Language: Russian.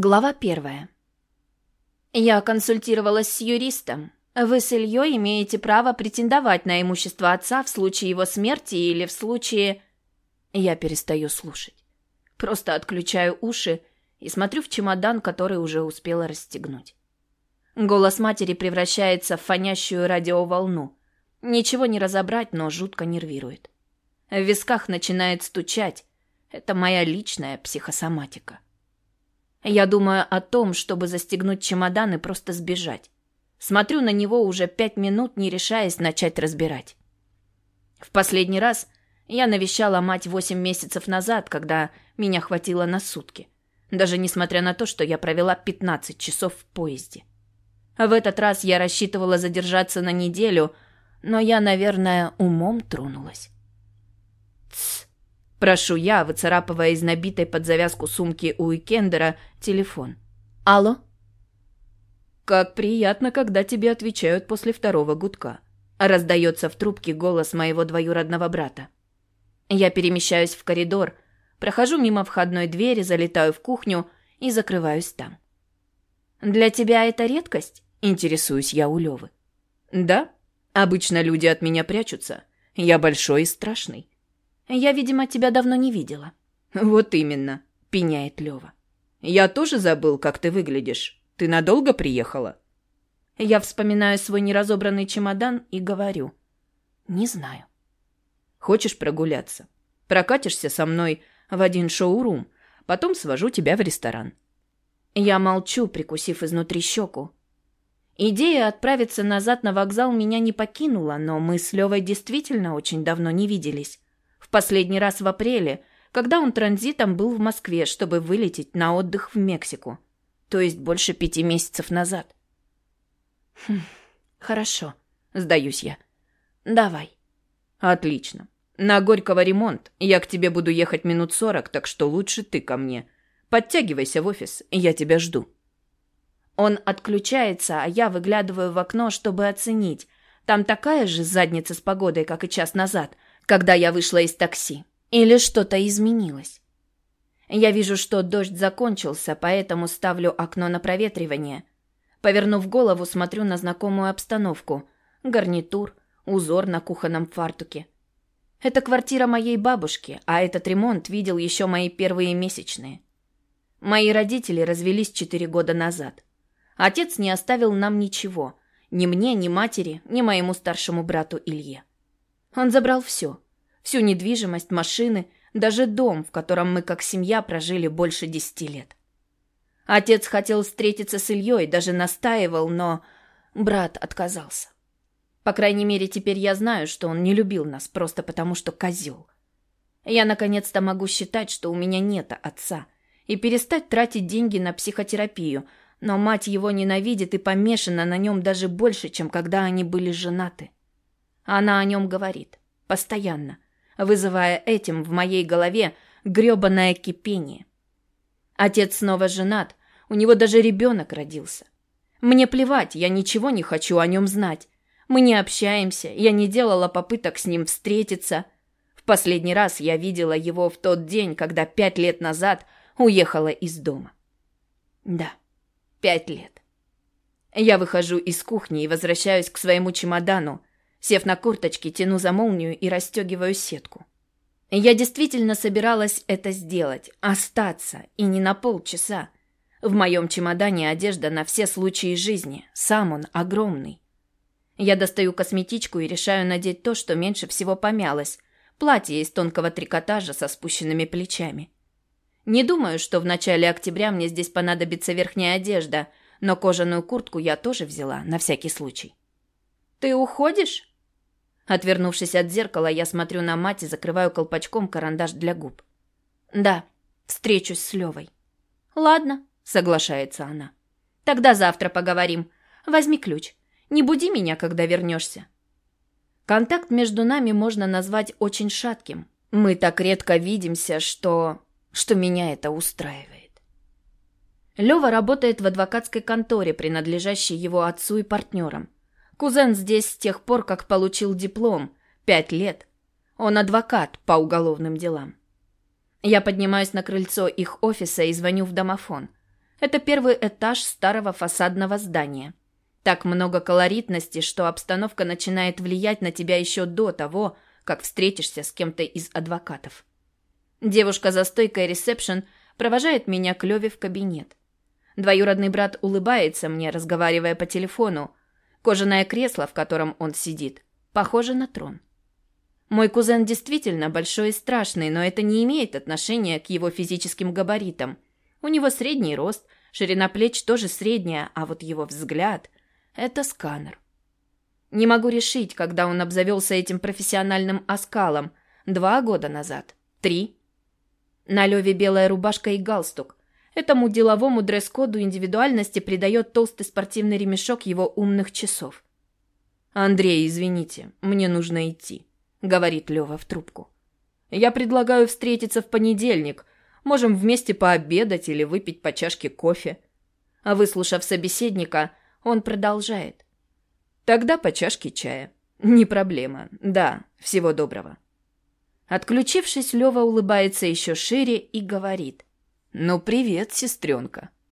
Глава первая. Я консультировалась с юристом. Вы с Ильей имеете право претендовать на имущество отца в случае его смерти или в случае... Я перестаю слушать. Просто отключаю уши и смотрю в чемодан, который уже успела расстегнуть. Голос матери превращается в фонящую радиоволну. Ничего не разобрать, но жутко нервирует. В висках начинает стучать. Это моя личная психосоматика. Я думаю о том, чтобы застегнуть чемодан и просто сбежать. Смотрю на него уже пять минут, не решаясь начать разбирать. В последний раз я навещала мать восемь месяцев назад, когда меня хватило на сутки. Даже несмотря на то, что я провела 15 часов в поезде. В этот раз я рассчитывала задержаться на неделю, но я, наверное, умом тронулась. Тсс. Прошу я, выцарапывая из набитой под завязку сумки-уикендера телефон. Алло? Как приятно, когда тебе отвечают после второго гудка. Раздается в трубке голос моего двоюродного брата. Я перемещаюсь в коридор, прохожу мимо входной двери, залетаю в кухню и закрываюсь там. «Для тебя это редкость?» – интересуюсь я у Лёвы. «Да. Обычно люди от меня прячутся. Я большой и страшный. Я, видимо, тебя давно не видела. Вот именно, пеняет Лёва. Я тоже забыл, как ты выглядишь. Ты надолго приехала? Я вспоминаю свой неразобранный чемодан и говорю: "Не знаю. Хочешь прогуляться? Прокатишься со мной в один шоурум, потом свожу тебя в ресторан". Я молчу, прикусив изнутри щеку. Идея отправиться назад на вокзал меня не покинула, но мы с Левой действительно очень давно не виделись. Последний раз в апреле, когда он транзитом был в Москве, чтобы вылететь на отдых в Мексику. То есть больше пяти месяцев назад. Хм, хорошо, сдаюсь я. Давай. Отлично. На Горького ремонт. Я к тебе буду ехать минут сорок, так что лучше ты ко мне. Подтягивайся в офис, я тебя жду. Он отключается, а я выглядываю в окно, чтобы оценить. Там такая же задница с погодой, как и час назад – когда я вышла из такси. Или что-то изменилось. Я вижу, что дождь закончился, поэтому ставлю окно на проветривание. Повернув голову, смотрю на знакомую обстановку. Гарнитур, узор на кухонном фартуке. Это квартира моей бабушки, а этот ремонт видел еще мои первые месячные. Мои родители развелись четыре года назад. Отец не оставил нам ничего. Ни мне, ни матери, ни моему старшему брату Илье. Он забрал все. Всю недвижимость, машины, даже дом, в котором мы как семья прожили больше десяти лет. Отец хотел встретиться с Ильей, даже настаивал, но брат отказался. По крайней мере, теперь я знаю, что он не любил нас просто потому, что козел. Я наконец-то могу считать, что у меня нет отца, и перестать тратить деньги на психотерапию, но мать его ненавидит и помешана на нем даже больше, чем когда они были женаты. Она о нем говорит. Постоянно. Вызывая этим в моей голове грёбаное кипение. Отец снова женат. У него даже ребенок родился. Мне плевать, я ничего не хочу о нем знать. Мы не общаемся, я не делала попыток с ним встретиться. В последний раз я видела его в тот день, когда пять лет назад уехала из дома. Да, пять лет. Я выхожу из кухни и возвращаюсь к своему чемодану, Сев на курточке, тяну за молнию и расстегиваю сетку. Я действительно собиралась это сделать, остаться, и не на полчаса. В моем чемодане одежда на все случаи жизни, сам он огромный. Я достаю косметичку и решаю надеть то, что меньше всего помялось. Платье из тонкого трикотажа со спущенными плечами. Не думаю, что в начале октября мне здесь понадобится верхняя одежда, но кожаную куртку я тоже взяла, на всякий случай. «Ты уходишь?» Отвернувшись от зеркала, я смотрю на мать и закрываю колпачком карандаш для губ. «Да, встречусь с Левой». «Ладно», — соглашается она. «Тогда завтра поговорим. Возьми ключ. Не буди меня, когда вернешься». Контакт между нами можно назвать очень шатким. Мы так редко видимся, что... что меня это устраивает. Лева работает в адвокатской конторе, принадлежащей его отцу и партнерам. Кузен здесь с тех пор, как получил диплом. Пять лет. Он адвокат по уголовным делам. Я поднимаюсь на крыльцо их офиса и звоню в домофон. Это первый этаж старого фасадного здания. Так много колоритности, что обстановка начинает влиять на тебя еще до того, как встретишься с кем-то из адвокатов. Девушка за стойкой ресепшн провожает меня к Леве в кабинет. Двоюродный брат улыбается мне, разговаривая по телефону. Кожаное кресло, в котором он сидит, похоже на трон. Мой кузен действительно большой и страшный, но это не имеет отношения к его физическим габаритам. У него средний рост, ширина плеч тоже средняя, а вот его взгляд – это сканер. Не могу решить, когда он обзавелся этим профессиональным оскалом. Два года назад? Три? На Леве белая рубашка и галстук. Этому деловому дресс-коду индивидуальности придает толстый спортивный ремешок его умных часов. «Андрей, извините, мне нужно идти», — говорит Лева в трубку. «Я предлагаю встретиться в понедельник. Можем вместе пообедать или выпить по чашке кофе». А выслушав собеседника, он продолжает. «Тогда по чашке чая. Не проблема. Да, всего доброго». Отключившись, Лева улыбается еще шире и говорит. «Ну, привет, сестренка».